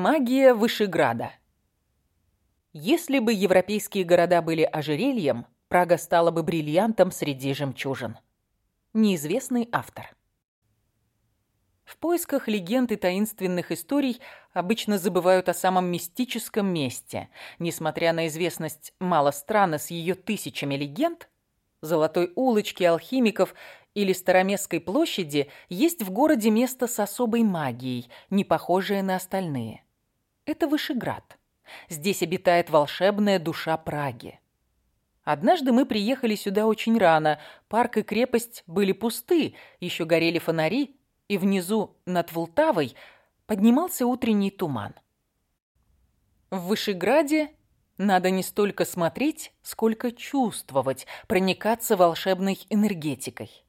Магия Вышеграда. Если бы европейские города были ожерельем, Прага стала бы бриллиантом среди жемчужин. Неизвестный автор. В поисках легенд и таинственных историй обычно забывают о самом мистическом месте. Несмотря на известность мало страны с ее тысячами легенд, Золотой улочки, алхимиков или Староместской площади есть в городе место с особой магией, не похожее на остальные. Это Вышеград. Здесь обитает волшебная душа Праги. Однажды мы приехали сюда очень рано. Парк и крепость были пусты, еще горели фонари, и внизу, над Волтавой, поднимался утренний туман. В Вышеграде надо не столько смотреть, сколько чувствовать, проникаться волшебной энергетикой.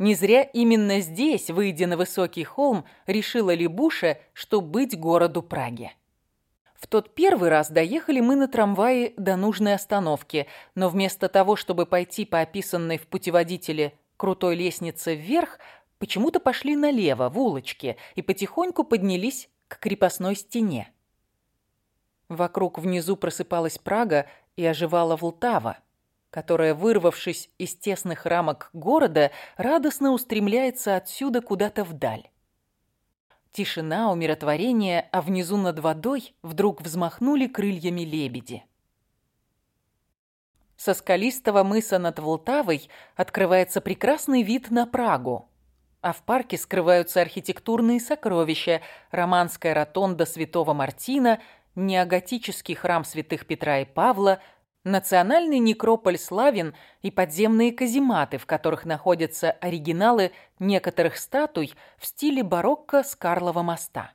Не зря именно здесь, выйдя на высокий холм, решила Либуша, что быть городу Праге. В тот первый раз доехали мы на трамвае до нужной остановки, но вместо того, чтобы пойти по описанной в путеводителе крутой лестнице вверх, почему-то пошли налево, в улочке, и потихоньку поднялись к крепостной стене. Вокруг внизу просыпалась Прага и оживала Влтава которая, вырвавшись из тесных рамок города, радостно устремляется отсюда куда-то вдаль. Тишина, умиротворение, а внизу над водой вдруг взмахнули крыльями лебеди. Со скалистого мыса над Волтавой открывается прекрасный вид на Прагу, а в парке скрываются архитектурные сокровища, романская ротонда Святого Мартина, неоготический храм святых Петра и Павла – Национальный некрополь славен и подземные казематы, в которых находятся оригиналы некоторых статуй в стиле барокко с Карлова моста.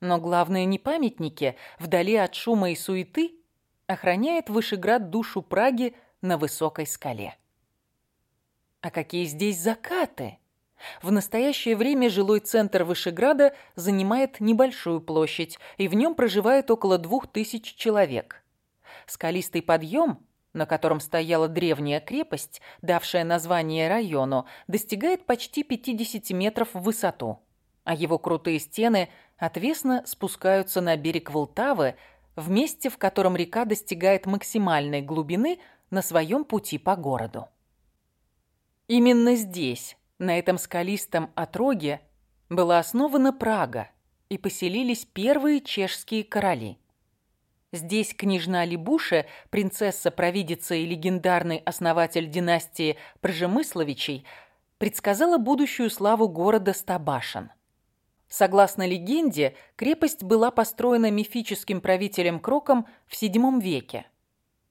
Но главное не памятники, вдали от шума и суеты охраняет Вышеград душу Праги на высокой скале. А какие здесь закаты! В настоящее время жилой центр Вышеграда занимает небольшую площадь, и в нем проживает около двух тысяч человек – Скалистый подъем, на котором стояла древняя крепость, давшая название району, достигает почти 50 метров в высоту, а его крутые стены отвесно спускаются на берег Волтавы, в месте, в котором река достигает максимальной глубины на своем пути по городу. Именно здесь, на этом скалистом отроге, была основана Прага, и поселились первые чешские короли – Здесь княжна Либуша, принцесса-провидица и легендарный основатель династии Пржемысловичей, предсказала будущую славу города Стабашин. Согласно легенде, крепость была построена мифическим правителем Кроком в VII веке.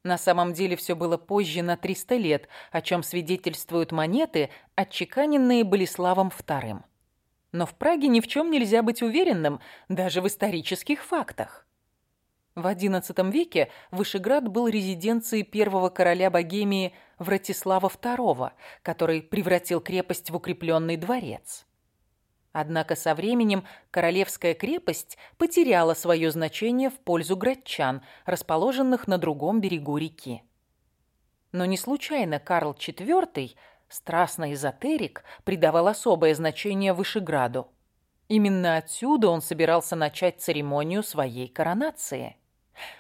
На самом деле все было позже на 300 лет, о чем свидетельствуют монеты, отчеканенные Болеславом II. Но в Праге ни в чем нельзя быть уверенным, даже в исторических фактах. В XI веке Вышеград был резиденцией первого короля Богемии Вратислава II, который превратил крепость в укрепленный дворец. Однако со временем королевская крепость потеряла свое значение в пользу градчан, расположенных на другом берегу реки. Но не случайно Карл IV, страстный эзотерик, придавал особое значение Вышеграду. Именно отсюда он собирался начать церемонию своей коронации.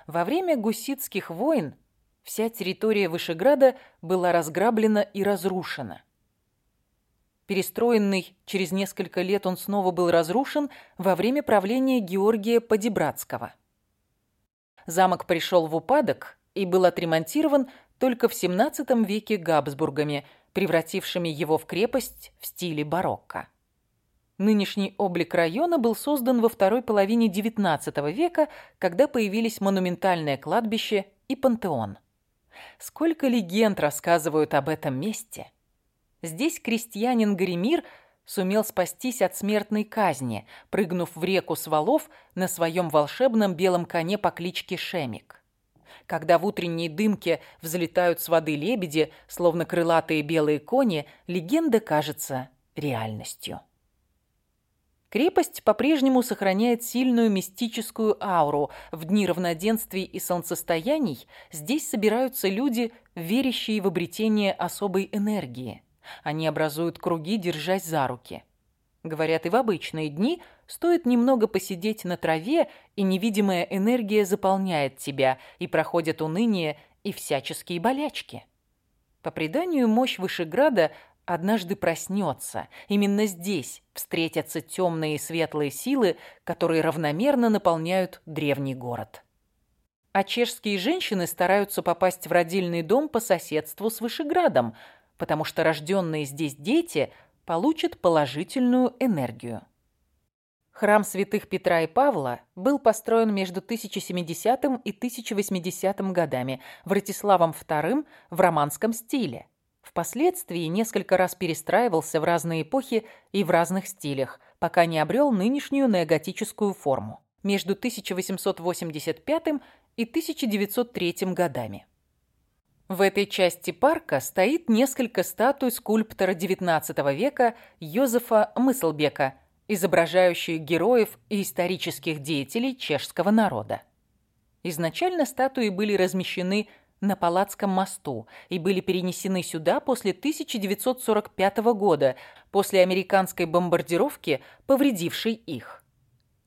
Во время гуситских войн вся территория Вышеграда была разграблена и разрушена. Перестроенный через несколько лет он снова был разрушен во время правления Георгия Подебратского. Замок пришел в упадок и был отремонтирован только в XVII веке Габсбургами, превратившими его в крепость в стиле барокко. Нынешний облик района был создан во второй половине XIX века, когда появились монументальное кладбище и пантеон. Сколько легенд рассказывают об этом месте. Здесь крестьянин Горемир сумел спастись от смертной казни, прыгнув в реку с валов на своем волшебном белом коне по кличке Шемик. Когда в утренней дымке взлетают с воды лебеди, словно крылатые белые кони, легенда кажется реальностью. Крепость по-прежнему сохраняет сильную мистическую ауру. В дни равноденствий и солнцестояний здесь собираются люди, верящие в обретение особой энергии. Они образуют круги, держась за руки. Говорят, и в обычные дни стоит немного посидеть на траве, и невидимая энергия заполняет тебя, и проходят уныние и всяческие болячки. По преданию, мощь Вышеграда однажды проснется. Именно здесь встретятся темные и светлые силы, которые равномерно наполняют древний город. А чешские женщины стараются попасть в родильный дом по соседству с Вышеградом, потому что рожденные здесь дети получат положительную энергию. Храм святых Петра и Павла был построен между 1070 и 1080 годами Вратиславом II в романском стиле. Впоследствии несколько раз перестраивался в разные эпохи и в разных стилях, пока не обрел нынешнюю неоготическую форму между 1885 и 1903 годами. В этой части парка стоит несколько статуй скульптора XIX века Йозефа Мыслбека, изображающих героев и исторических деятелей чешского народа. Изначально статуи были размещены на Палацком мосту и были перенесены сюда после 1945 года, после американской бомбардировки, повредившей их.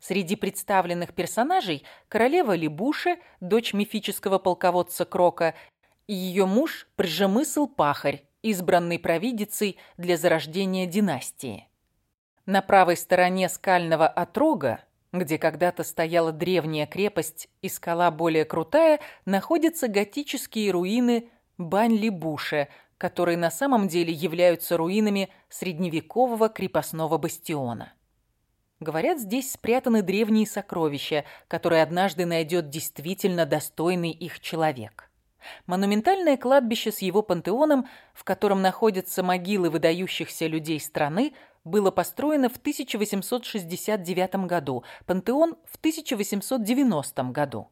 Среди представленных персонажей королева Либуше, дочь мифического полководца Крока, и ее муж Пржемысл Пахарь, избранный провидицей для зарождения династии. На правой стороне скального отрога где когда-то стояла древняя крепость и скала более крутая, находятся готические руины Бань-Либуше, которые на самом деле являются руинами средневекового крепостного бастиона. Говорят, здесь спрятаны древние сокровища, которые однажды найдет действительно достойный их человек. Монументальное кладбище с его пантеоном, в котором находятся могилы выдающихся людей страны, было построено в 1869 году, пантеон в 1890 году.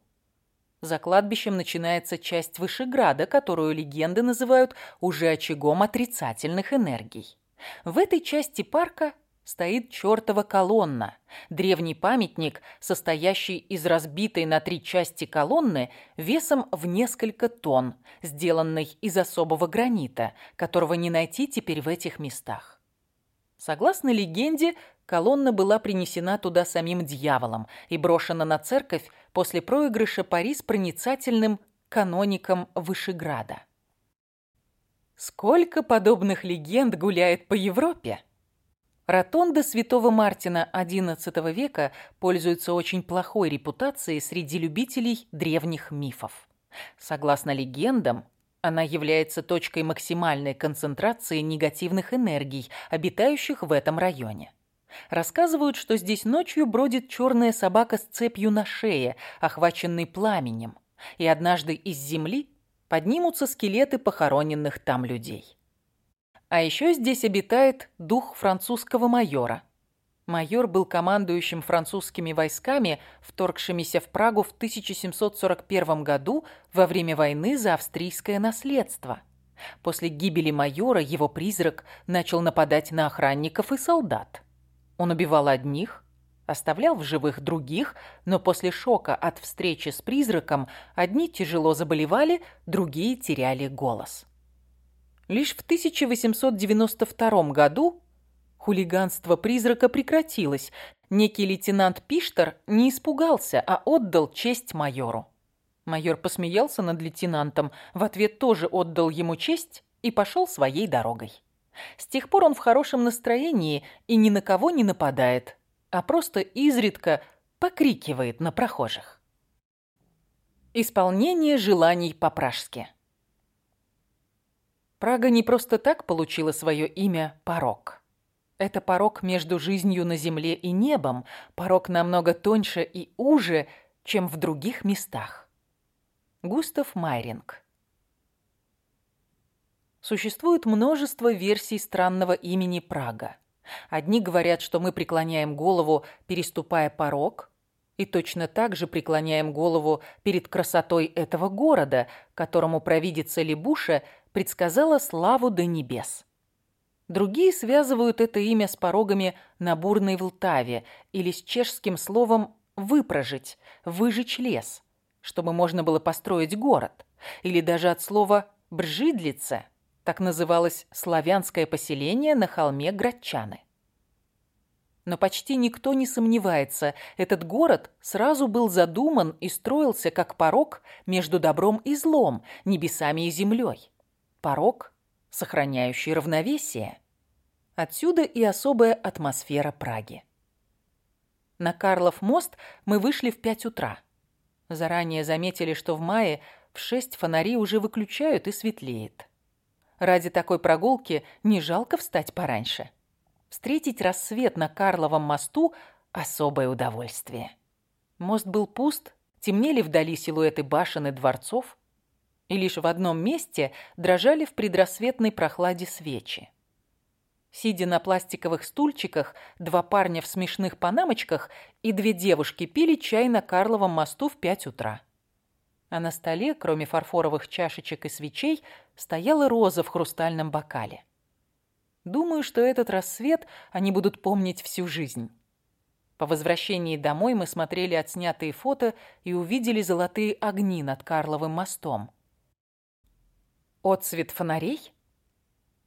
За кладбищем начинается часть Вышеграда, которую легенды называют уже очагом отрицательных энергий. В этой части парка стоит чертова колонна, древний памятник, состоящий из разбитой на три части колонны весом в несколько тонн, сделанной из особого гранита, которого не найти теперь в этих местах. Согласно легенде, колонна была принесена туда самим дьяволом и брошена на церковь после проигрыша пари с проницательным каноником Вышеграда. Сколько подобных легенд гуляет по Европе? Ротонда святого Мартина XI века пользуется очень плохой репутацией среди любителей древних мифов. Согласно легендам, она является точкой максимальной концентрации негативных энергий, обитающих в этом районе. Рассказывают, что здесь ночью бродит черная собака с цепью на шее, охваченной пламенем, и однажды из земли поднимутся скелеты похороненных там людей. А еще здесь обитает дух французского майора – Майор был командующим французскими войсками, вторгшимися в Прагу в 1741 году во время войны за австрийское наследство. После гибели майора его призрак начал нападать на охранников и солдат. Он убивал одних, оставлял в живых других, но после шока от встречи с призраком одни тяжело заболевали, другие теряли голос. Лишь в 1892 году Хулиганство призрака прекратилось. Некий лейтенант Пиштер не испугался, а отдал честь майору. Майор посмеялся над лейтенантом, в ответ тоже отдал ему честь и пошел своей дорогой. С тех пор он в хорошем настроении и ни на кого не нападает, а просто изредка покрикивает на прохожих. Исполнение желаний по-пражски. Прага не просто так получила свое имя «Порог». Это порог между жизнью на земле и небом, порог намного тоньше и уже, чем в других местах. Густав Майринг Существует множество версий странного имени Прага. Одни говорят, что мы преклоняем голову, переступая порог, и точно так же преклоняем голову перед красотой этого города, которому провидица Лебуша предсказала славу до небес. Другие связывают это имя с порогами на бурной Влтаве или с чешским словом «выпрожить», «выжечь лес», чтобы можно было построить город, или даже от слова «бржидлице», так называлось славянское поселение на холме Градчаны. Но почти никто не сомневается, этот город сразу был задуман и строился как порог между добром и злом, небесами и землей. Порог, сохраняющий равновесие. Отсюда и особая атмосфера Праги. На Карлов мост мы вышли в пять утра. Заранее заметили, что в мае в шесть фонари уже выключают и светлеет. Ради такой прогулки не жалко встать пораньше. Встретить рассвет на Карловом мосту – особое удовольствие. Мост был пуст, темнели вдали силуэты башен и дворцов, и лишь в одном месте дрожали в предрассветной прохладе свечи. Сидя на пластиковых стульчиках, два парня в смешных панамочках и две девушки пили чай на Карловом мосту в пять утра. А на столе, кроме фарфоровых чашечек и свечей, стояла роза в хрустальном бокале. Думаю, что этот рассвет они будут помнить всю жизнь. По возвращении домой мы смотрели отснятые фото и увидели золотые огни над Карловым мостом. Отцвет фонарей?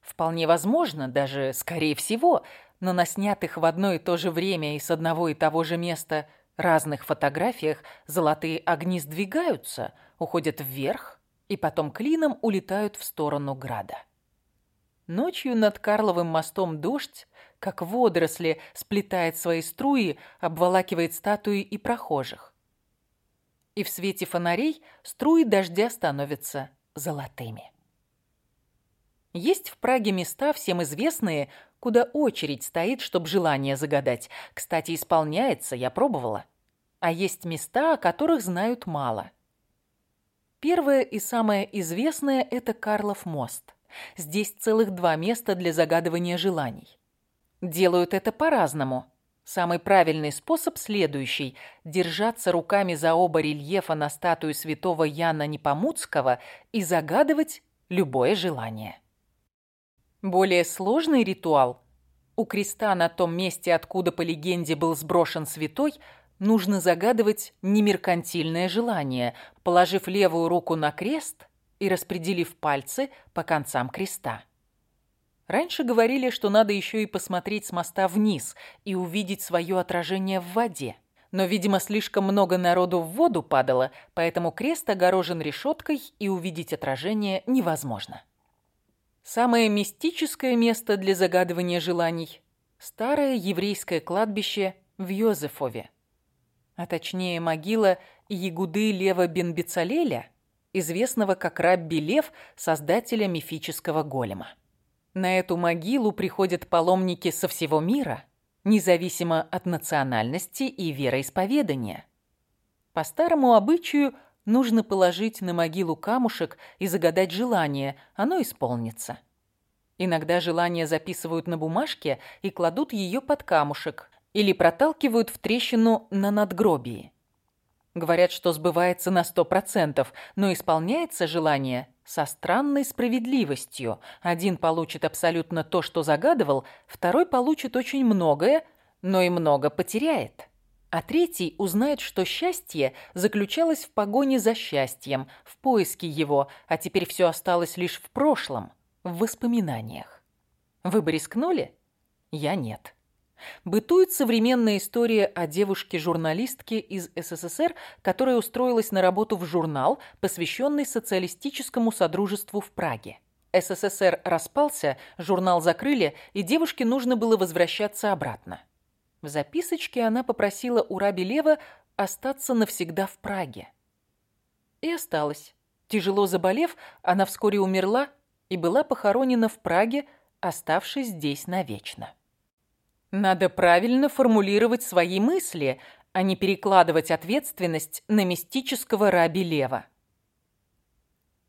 Вполне возможно, даже скорее всего, но на снятых в одно и то же время и с одного и того же места разных фотографиях золотые огни сдвигаются, уходят вверх и потом клином улетают в сторону града. Ночью над Карловым мостом дождь, как водоросли, сплетает свои струи, обволакивает статуи и прохожих. И в свете фонарей струи дождя становятся золотыми. Есть в Праге места, всем известные, куда очередь стоит, чтобы желание загадать. Кстати, исполняется, я пробовала. А есть места, о которых знают мало. Первое и самое известное – это Карлов мост. Здесь целых два места для загадывания желаний. Делают это по-разному. Самый правильный способ следующий – держаться руками за оба рельефа на статую святого Яна Непомуцкого и загадывать любое желание. Более сложный ритуал. У креста на том месте, откуда по легенде был сброшен святой, нужно загадывать немеркантильное желание, положив левую руку на крест и распределив пальцы по концам креста. Раньше говорили, что надо еще и посмотреть с моста вниз и увидеть свое отражение в воде. Но, видимо, слишком много народу в воду падало, поэтому крест огорожен решеткой и увидеть отражение невозможно. Самое мистическое место для загадывания желаний – старое еврейское кладбище в Йозефове. А точнее могила Ягуды Лева бен Бецалеля, известного как Рабби Лев, создателя мифического голема. На эту могилу приходят паломники со всего мира, независимо от национальности и вероисповедания. По старому обычаю – Нужно положить на могилу камушек и загадать желание, оно исполнится. Иногда желание записывают на бумажке и кладут ее под камушек или проталкивают в трещину на надгробии. Говорят, что сбывается на сто процентов, но исполняется желание со странной справедливостью. Один получит абсолютно то, что загадывал, второй получит очень многое, но и много потеряет. А третий узнает, что счастье заключалось в погоне за счастьем, в поиске его, а теперь все осталось лишь в прошлом, в воспоминаниях. Вы бы рискнули? Я нет. Бытует современная история о девушке-журналистке из СССР, которая устроилась на работу в журнал, посвященный социалистическому содружеству в Праге. СССР распался, журнал закрыли, и девушке нужно было возвращаться обратно. В записочке она попросила у Раби Лева остаться навсегда в Праге. И осталась. Тяжело заболев, она вскоре умерла и была похоронена в Праге, оставшись здесь навечно. Надо правильно формулировать свои мысли, а не перекладывать ответственность на мистического раби Лева.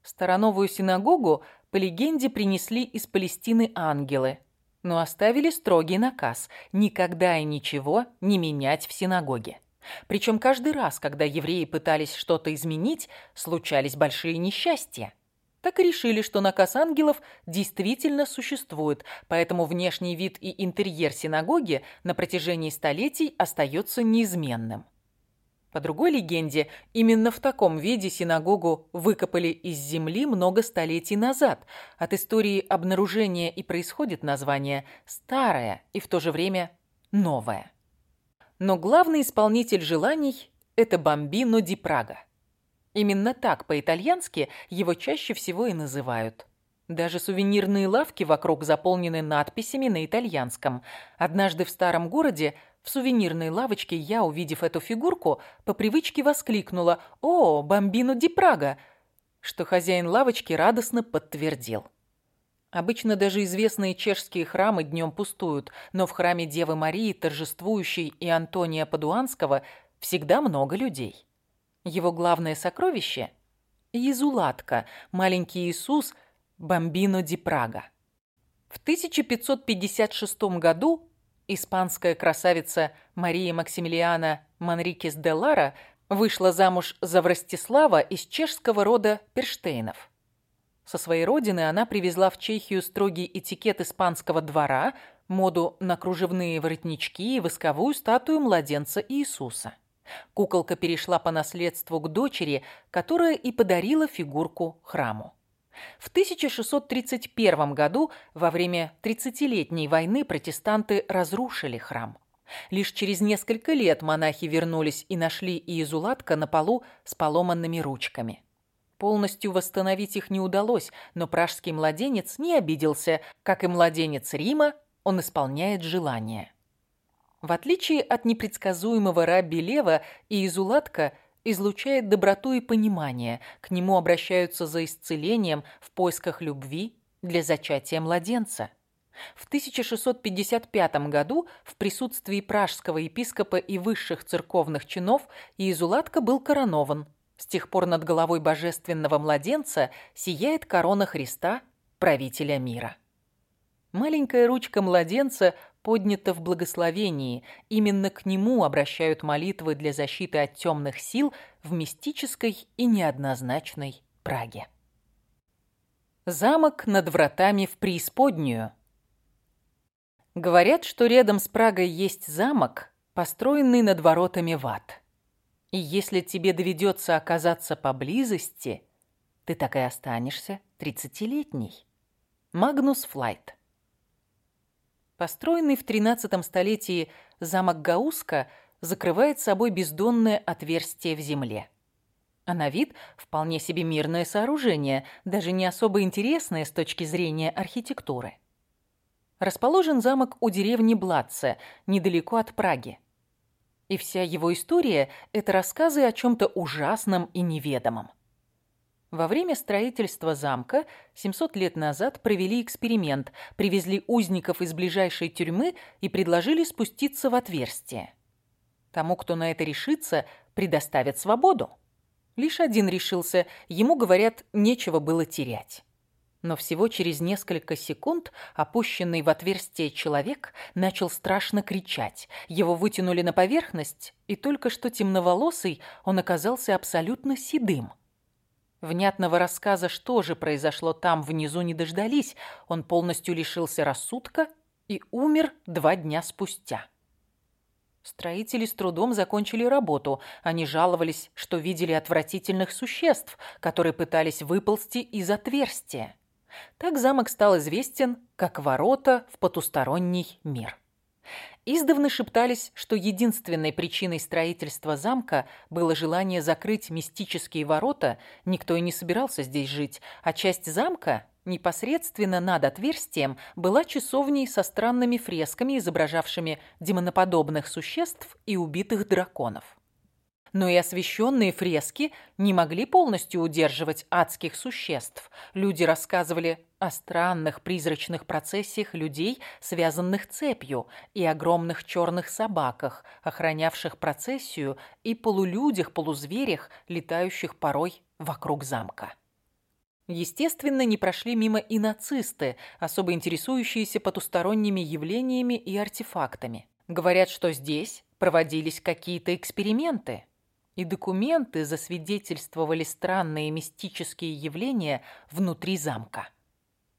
Староновую синагогу, по легенде, принесли из Палестины ангелы – но оставили строгий наказ – никогда и ничего не менять в синагоге. Причем каждый раз, когда евреи пытались что-то изменить, случались большие несчастья. Так и решили, что наказ ангелов действительно существует, поэтому внешний вид и интерьер синагоги на протяжении столетий остается неизменным. По другой легенде, именно в таком виде синагогу выкопали из земли много столетий назад. От истории обнаружения и происходит название «старое» и в то же время новое. Но главный исполнитель желаний – это Бомбино ди Прага. Именно так по-итальянски его чаще всего и называют. Даже сувенирные лавки вокруг заполнены надписями на итальянском. Однажды в старом городе в сувенирной лавочке я, увидев эту фигурку, по привычке воскликнула «О, Бомбино ди Прага!», что хозяин лавочки радостно подтвердил. Обычно даже известные чешские храмы днем пустуют, но в храме Девы Марии, торжествующей и Антония Падуанского, всегда много людей. Его главное сокровище – Езулатка, маленький Иисус Бомбино ди Прага. В 1556 году испанская красавица Мария Максимилиана Манрикес де Лара вышла замуж за Врастислава из чешского рода Перштейнов – со своей родины она привезла в Чехию строгий этикет испанского двора, моду на кружевные воротнички и восковую статую младенца Иисуса. Куколка перешла по наследству к дочери, которая и подарила фигурку храму. В 1631 году, во время 30-летней войны, протестанты разрушили храм. Лишь через несколько лет монахи вернулись и нашли Иезулатка на полу с поломанными ручками. Полностью восстановить их не удалось, но пражский младенец не обиделся. Как и младенец Рима, он исполняет желания. В отличие от непредсказуемого Рабби Лева, Иезулатка излучает доброту и понимание. К нему обращаются за исцелением в поисках любви для зачатия младенца. В 1655 году в присутствии пражского епископа и высших церковных чинов Иезулатка был коронован – с тех пор над головой божественного младенца сияет корона Христа, правителя мира. Маленькая ручка младенца поднята в благословении. Именно к нему обращают молитвы для защиты от темных сил в мистической и неоднозначной Праге. Замок над вратами в преисподнюю. Говорят, что рядом с Прагой есть замок, построенный над воротами в ад. И если тебе доведется оказаться поблизости, ты так и останешься тридцатилетней. Магнус Флайт. Построенный в тринадцатом столетии замок Гауска закрывает собой бездонное отверстие в земле. А на вид вполне себе мирное сооружение, даже не особо интересное с точки зрения архитектуры. Расположен замок у деревни Блатце, недалеко от Праги. И вся его история – это рассказы о чем-то ужасном и неведомом. Во время строительства замка 700 лет назад провели эксперимент, привезли узников из ближайшей тюрьмы и предложили спуститься в отверстие. Тому, кто на это решится, предоставят свободу. Лишь один решился, ему, говорят, нечего было терять. Но всего через несколько секунд опущенный в отверстие человек начал страшно кричать. Его вытянули на поверхность, и только что темноволосый он оказался абсолютно седым. Внятного рассказа, что же произошло там внизу, не дождались. Он полностью лишился рассудка и умер два дня спустя. Строители с трудом закончили работу. Они жаловались, что видели отвратительных существ, которые пытались выползти из отверстия. Так замок стал известен как ворота в потусторонний мир. Издавна шептались, что единственной причиной строительства замка было желание закрыть мистические ворота, никто и не собирался здесь жить, а часть замка, непосредственно над отверстием, была часовней со странными фресками, изображавшими демоноподобных существ и убитых драконов но и освещенные фрески не могли полностью удерживать адских существ. Люди рассказывали о странных призрачных процессиях людей, связанных цепью, и огромных черных собаках, охранявших процессию, и полулюдях-полузверях, летающих порой вокруг замка. Естественно, не прошли мимо и нацисты, особо интересующиеся потусторонними явлениями и артефактами. Говорят, что здесь проводились какие-то эксперименты и документы засвидетельствовали странные мистические явления внутри замка.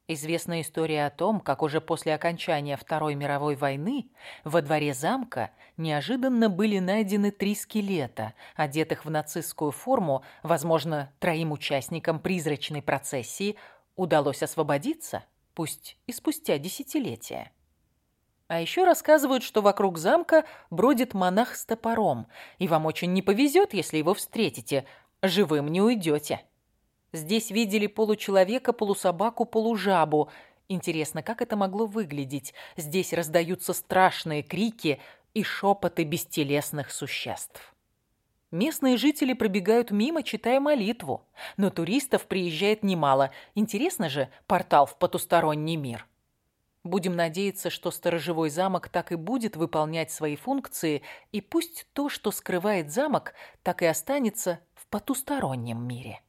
Известна история о том, как уже после окончания Второй мировой войны во дворе замка неожиданно были найдены три скелета, одетых в нацистскую форму, возможно, троим участникам призрачной процессии удалось освободиться, пусть и спустя десятилетия. А еще рассказывают, что вокруг замка бродит монах с топором, и вам очень не повезет, если его встретите. Живым не уйдете. Здесь видели получеловека, полусобаку, полужабу. Интересно, как это могло выглядеть? Здесь раздаются страшные крики и шепоты бестелесных существ. Местные жители пробегают мимо, читая молитву. Но туристов приезжает немало. Интересно же, портал в потусторонний мир. Будем надеяться, что сторожевой замок так и будет выполнять свои функции, и пусть то, что скрывает замок, так и останется в потустороннем мире.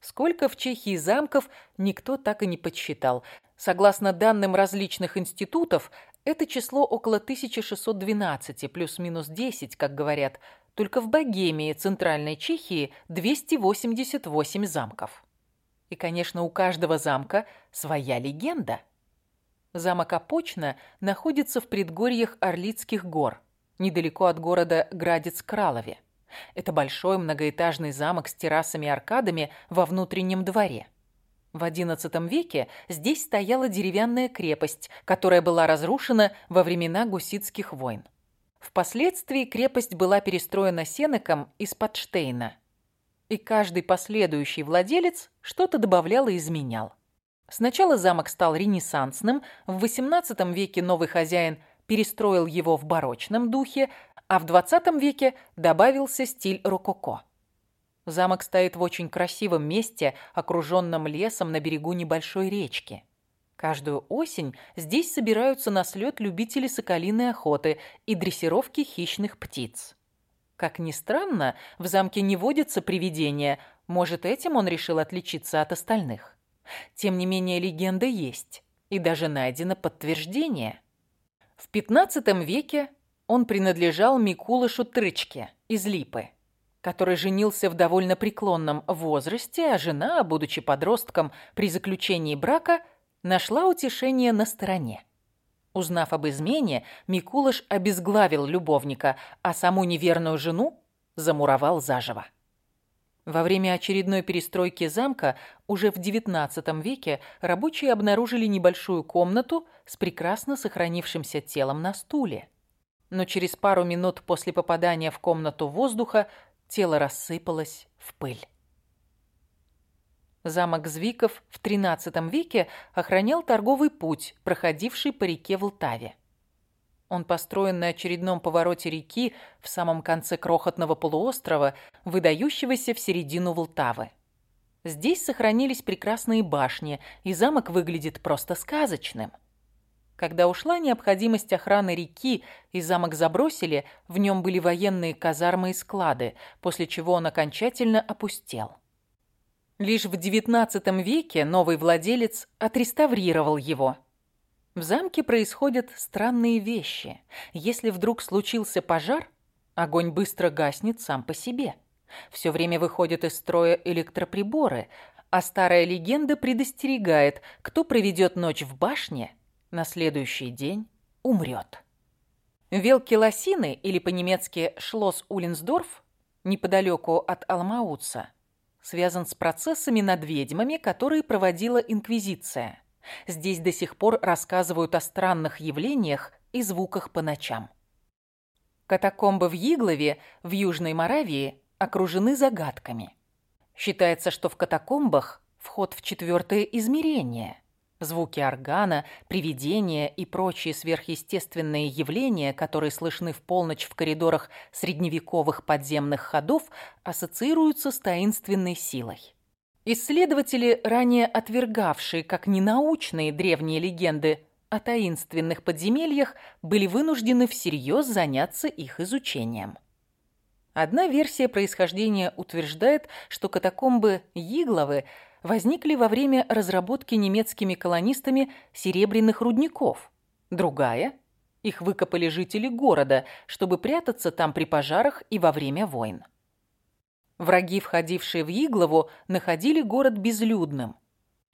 Сколько в Чехии замков, никто так и не подсчитал. Согласно данным различных институтов, это число около 1612, плюс-минус 10, как говорят. Только в Богемии, Центральной Чехии, 288 замков. И, конечно, у каждого замка своя легенда. Замок Опочна находится в предгорьях Орлицких гор, недалеко от города Градец-Кралове. Это большой многоэтажный замок с террасами и аркадами во внутреннем дворе. В XI веке здесь стояла деревянная крепость, которая была разрушена во времена гуситских войн. Впоследствии крепость была перестроена Сенеком из Подштейна – и каждый последующий владелец что-то добавлял и изменял. Сначала замок стал ренессансным, в XVIII веке новый хозяин перестроил его в барочном духе, а в XX веке добавился стиль рококо. Замок стоит в очень красивом месте, окруженном лесом на берегу небольшой речки. Каждую осень здесь собираются на слет любители соколиной охоты и дрессировки хищных птиц. Как ни странно, в замке не водятся привидения. Может, этим он решил отличиться от остальных. Тем не менее, легенда есть. И даже найдено подтверждение. В XV веке он принадлежал Микулышу Трычке из Липы, который женился в довольно преклонном возрасте, а жена, будучи подростком при заключении брака, нашла утешение на стороне. Узнав об измене, Микулыш обезглавил любовника, а саму неверную жену замуровал заживо. Во время очередной перестройки замка уже в XIX веке рабочие обнаружили небольшую комнату с прекрасно сохранившимся телом на стуле. Но через пару минут после попадания в комнату воздуха тело рассыпалось в пыль. Замок Звиков в XIII веке охранял торговый путь, проходивший по реке Волтаве. Он построен на очередном повороте реки в самом конце крохотного полуострова, выдающегося в середину Волтавы. Здесь сохранились прекрасные башни, и замок выглядит просто сказочным. Когда ушла необходимость охраны реки и замок забросили, в нем были военные казармы и склады, после чего он окончательно опустел. Лишь в XIX веке новый владелец отреставрировал его. В замке происходят странные вещи. Если вдруг случился пожар, огонь быстро гаснет сам по себе. Все время выходят из строя электроприборы, а старая легенда предостерегает, кто проведет ночь в башне, на следующий день умрет. Велки Лосины, или по-немецки Шлосс Улинсдорф, неподалеку от Алмауца, связан с процессами над ведьмами, которые проводила Инквизиция. Здесь до сих пор рассказывают о странных явлениях и звуках по ночам. Катакомбы в Иглове, в Южной Моравии, окружены загадками. Считается, что в катакомбах вход в четвертое измерение. Звуки органа, привидения и прочие сверхъестественные явления, которые слышны в полночь в коридорах средневековых подземных ходов, ассоциируются с таинственной силой. Исследователи, ранее отвергавшие как ненаучные древние легенды о таинственных подземельях, были вынуждены всерьез заняться их изучением. Одна версия происхождения утверждает, что катакомбы Игловы – возникли во время разработки немецкими колонистами серебряных рудников. Другая – их выкопали жители города, чтобы прятаться там при пожарах и во время войн. Враги, входившие в Иглову, находили город безлюдным.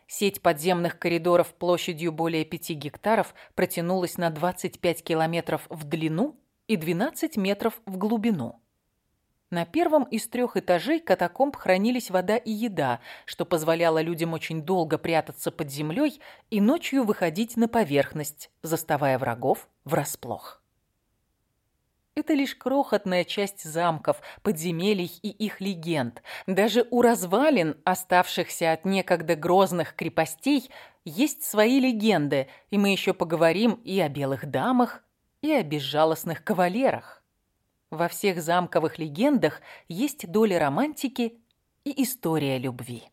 Сеть подземных коридоров площадью более 5 гектаров протянулась на 25 километров в длину и 12 метров в глубину. На первом из трех этажей катакомб хранились вода и еда, что позволяло людям очень долго прятаться под землей и ночью выходить на поверхность, заставая врагов врасплох. Это лишь крохотная часть замков, подземелий и их легенд. Даже у развалин, оставшихся от некогда грозных крепостей, есть свои легенды, и мы еще поговорим и о белых дамах, и о безжалостных кавалерах. Во всех замковых легендах есть доля романтики и история любви.